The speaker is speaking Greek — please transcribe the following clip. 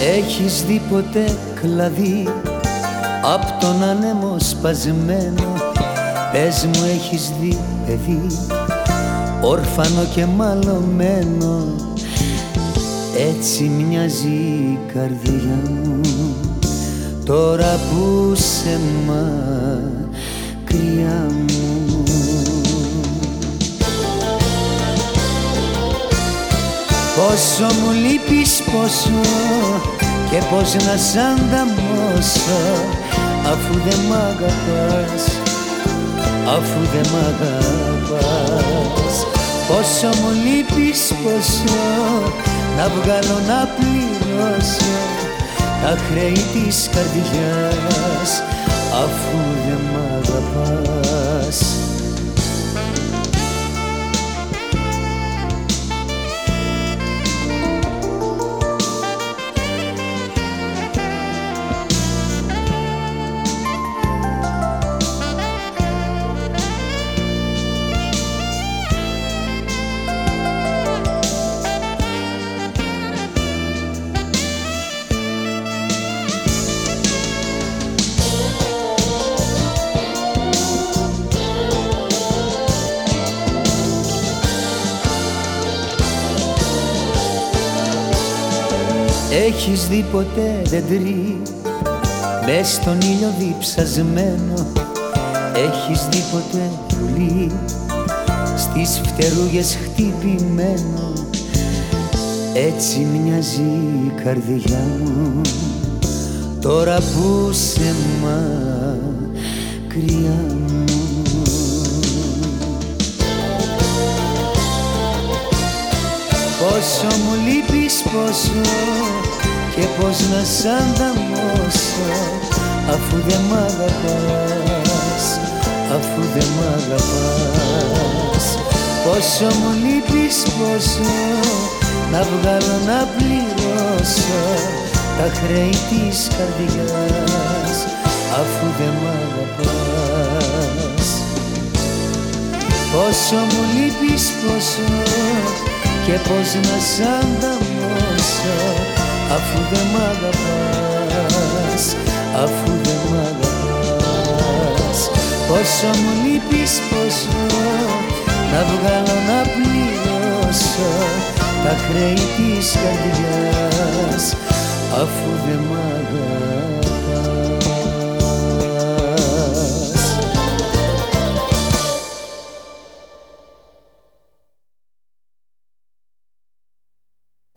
Έχεις δει ποτέ κλαδί Απ' τον ανέμο σπασμένο; Πες μου έχεις δει παιδί Όρφανο και μαλωμένο; Έτσι μοιάζει η καρδιά μου. Τώρα που σε μακριά μου Πόσο μου λείπεις πόσο και πως να σ' ανταμώσω αφού δεν μ' αγαπάς αφού δεν μ' αγαπάς. Πόσο μου λείπεις πόσο να βγάλω να πληρώσω τα χρέη της καρδιάς αφού δεν μ' αγαπάς Έχεις δει ποτέ δεντρί Μες στον ήλιο διψασμένο. Έχεις δει ποτέ πουλί Στις φτερούγες χτυπημένο. Έτσι μοιάζει η καρδιά μου. Τώρα που σε μακριά Πόσο μου λείπεις πόσο και πως να σ' ανταμώσω αφού δεν μ' αγαπάς, αφού δεν μ' αγαπάς. Πόσο μου λείπεις πόσο να βγάλω να πληρώσω τα χρέη της καρδιάς αφού δεν μ' αγαπάς. Πόσο μου λείπεις πόσο και πως να σ' ανταμώσω αφού δεν μ' αγαπάς, αφού δεν μ' αγαπάς. Πόσο μου λείπεις πόσο να βγάλω να πληρώσω τα χρέη της καρδιάς αφού δεν μ' αγαπάς